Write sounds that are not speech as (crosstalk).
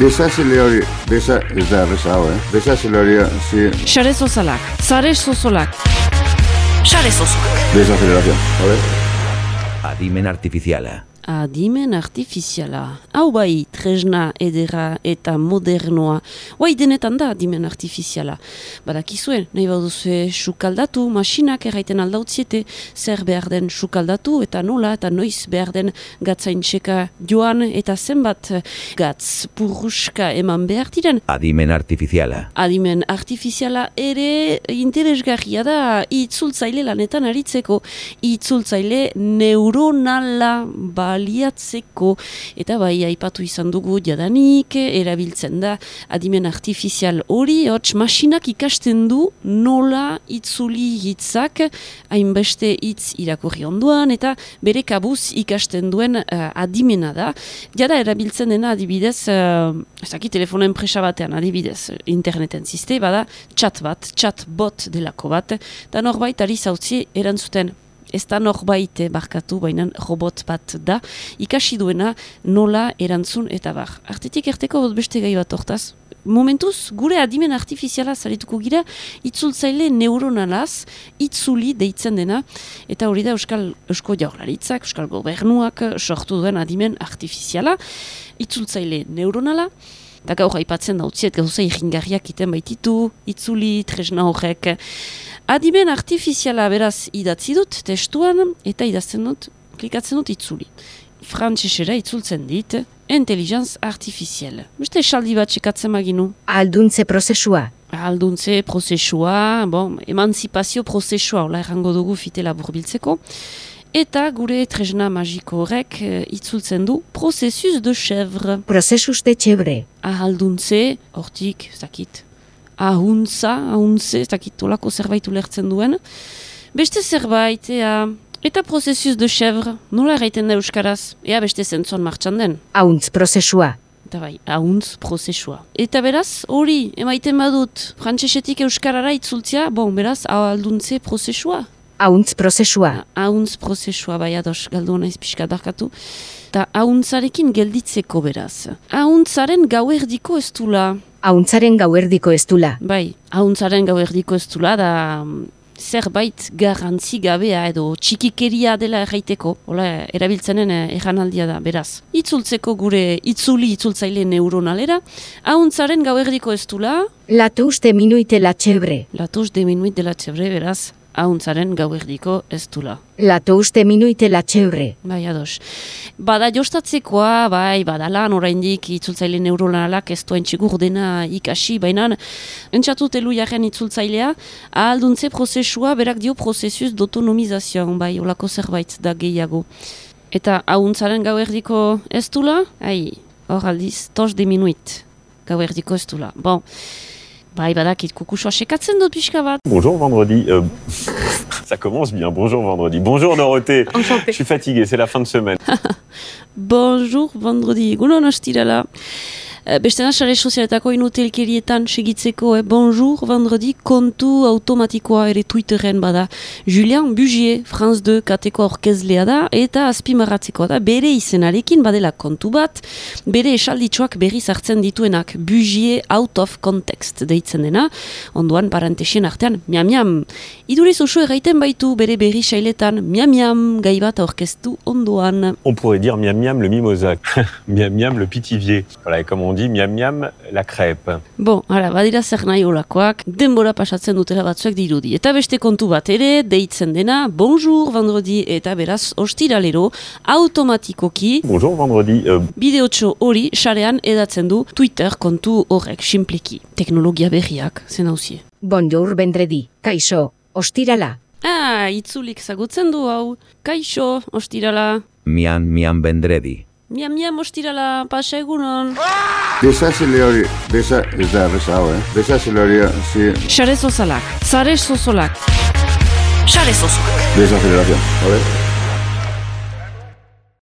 Desacelere, desa, desacelere, eh. desacelere, sí. Share sosolak, sare sosolak. Share sosolak. Desaceleración, a ver. Adimen artificiala. Adimen artifiziala. Hau bai, tresna edera eta modernoa. Hoai denetan da adimen artifiziala. Badakizue, nahi baduzue sukaldatu, masinak erraiten aldautziete, zer behar den sukaldatu eta nola eta noiz behar den gatzaintxeka joan eta zenbat gatz purruska eman behar diren. Adimen artifiziala. Adimen artifiziala ere interesgarria da itzultzaile lanetan aritzeko. Itzultzaile neuronala baliatzeko. Eta bai, aipatu izan dugu jadanik, erabiltzen da adimen artifizial hori, hots masinak ikasten du nola itzuli hitzak, hainbeste hitz irakurri onduan, eta bere kabuz ikasten duen eh, adimena da. Jada erabiltzen dena adibidez, uh, ez dakit telefono enpresa batean adibidez, interneten ziste, bada chat bat, chat bot delako bat, eta norbait ari zautzi erantzuten ez da norbait barkatu, baina robot bat da, ikasi duena nola erantzun eta bar. Artetik erteko beste gai bat hortaz, momentuz gure adimen artifiziala zarituko gira itzultzaile neuronalaz itzuli deitzen dena. Eta hori da Euskal Eusko Jaurlaritzak, Euskal Gobernuak sortu duen adimen artifiziala. Itzultzaile neuronala eta gaur aipatzen dautziet gauza irringarriak iten baititu, itzuli, tresna horrek. Adimen artifiziala beraz idatzi dut testuan eta idazten dut, klikatzen dut itzuli. Frantzesera itzultzen dit, intelligence artifizial. Beste esaldi bat txekatzen maginu. Alduntze prozesua. Alduntze prozesua, bon, emanzipazio prozesua, hola errango dugu fitela burbiltzeko. Eta gure tresna magiko horrek eh, itzultzen du prozesus de chèvre. Prozesus de txebre. Ahalduntze, hortik, ez dakit, ahuntza, ahuntze, ez dakit olako zerbait ulertzen duen. Beste zerbait, ea, eta prozesus de chèvre, nola erraiten da euskaraz? Ea beste zentzon martxan den. Hauntz prozesua. Eta bai, ahuntz prozesua. Eta beraz, hori, emaiten badut, frantsesetik euskarara itzultzia, bon, beraz, ahalduntze prozesua. Hauntz prozesua. Ahuntz prozesua bai ados, galdu naiz pixka darkatu. Eta ahuntzarekin gelditzeko beraz. Ahuntzaren gauerdiko ez dula, Hauntzaren gauerdiko ez dula. bai, ahuntzaren gauerdiko ez dula, da mm, zerbait garrantzi gabea edo txikikeria dela erraiteko, hola, erabiltzenen eh, erranaldia da, beraz. Itzultzeko gure itzuli itzultzaile neuronalera, ahuntzaren gauerdiko ez dula, Latuz de minuite la txebre. latuz de minuit dela txebre, beraz, ahuntzaren gauerdiko ez dula. Latuz de minuite la txebre. Bai, ados. Bada jostatzekoa, bai, badalan oraindik itzultzaile neuronalak ez duen txigur dena ikasi, baina entzatu telu jaren itzultzailea, ahalduntze prozesua berak dio prozesus d'autonomizazioan, bai, olako zerbait da gehiago. Eta ahuntzaren gau erdiko ez dula, ai, hor aldiz, tos de minuit, gau erdiko ez dula. Bon, bai, badakit kukusua sekatzen dut pixka bat. Bonjour vendredi. Euh, (laughs) ça commence bien. Bonjour vendredi. Bonjour Dorothée. Je suis fatigué, c'est la fin de semaine. (laughs) Bonjour, vendredi, egunon astirala. Eh, Beste da, sare sozialetako inutelkerietan segitzeko, eh? bonjour, vendredi, kontu automatikoa ere Twitteren bada. Julian Bugier, France 2 kateko orkezlea da, eta azpimarratzeko da, bere izenarekin badela kontu bat, bere esalditxoak berriz hartzen dituenak, Bugier out of context deitzen dena, onduan parentesien artean, miam miam. Iduriz oso erraiten baitu bere berri sailetan, miam miam, gai bat aurkeztu onduan. On pourrait dire miam miam le mimosa, (laughs) miam miam le pitivier. Voilà, et comme on dit miam miam la crêpe. Bon, ara, badira zer nahi olakoak, denbora pasatzen dutela batzuek dirudi. Eta beste kontu bat ere, deitzen dena, bonjour, vendredi, eta beraz, ostiralero, automatikoki, Bonjour vendredi. Euh, bideotxo hori, sarean edatzen du Twitter kontu horrek, simpliki. Teknologia berriak, zen hauzie. Bonjour vendredi. Kaixo. Ostirala. Ah, itzulik zagutzen du hau. Kaixo, ostirala. Mian mian vendredi. Miam, miam, ostirala, pasa egunon. Desazile Desacelere, desa, da rezaba, eh? Desacelere, sí. Share sosolak, sare sosolak. Share sosolak. Desaceleración, a ver.